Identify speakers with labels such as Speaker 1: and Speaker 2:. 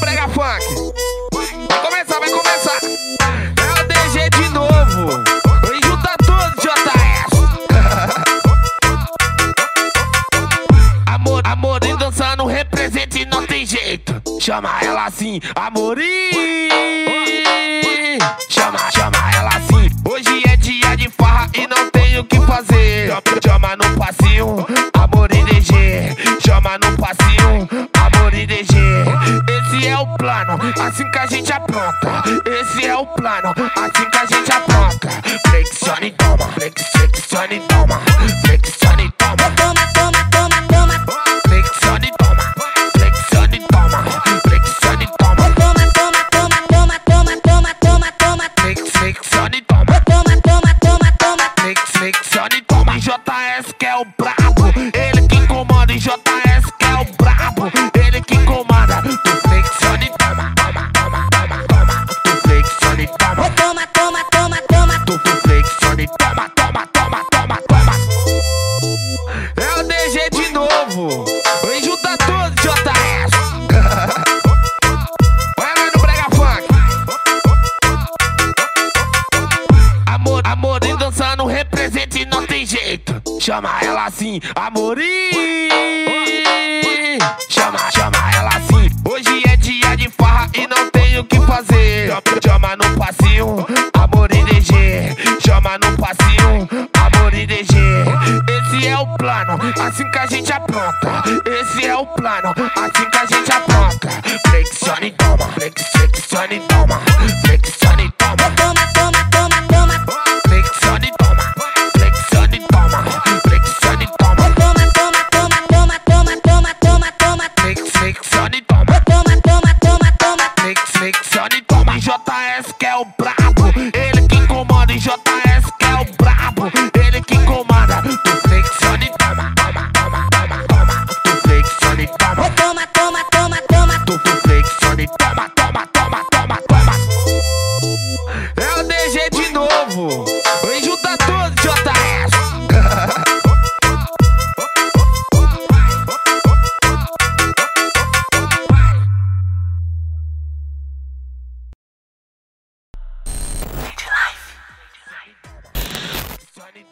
Speaker 1: brega funk. Vai começar, vai começar. É o DG de novo. E junta tudo, JS. Amor, amor, e dançando represente, não tem jeito. Chama ela assim, amorim. Chama, chama ela assim. Hoje é dia de farra e não tenho o que fazer. Chama no passinho, amor e DG. Chama no passinho. Esse é o plano, assim que a gente apronta. Esse é o plano, assim que a gente apronta. Flexione e toma, flex, flexione e toma, flexione e toma. Toma, toma, toma, toma. Flexione e toma, flexione e toma, flexione e toma. Toma, toma, toma, toma, toma, toma, toma, toma. Flex, flexione e toma. Toma, toma, toma, toma. Flex, flexione e toma. JS que é o brabo, represente, não tem jeito. Chama ela assim, amorim. Chama, chama ela assim. Hoje é dia de farra e não tenho o que fazer. Chama no passinho, amor e DG. Chama no passinho, amor e DG. Esse é o plano, assim que a gente apronta. Esse é o plano, assim que a gente apronta. mano, toma, toma, toma, toma, toma. É o DG de novo. Vem juntar todos, JS. Sunny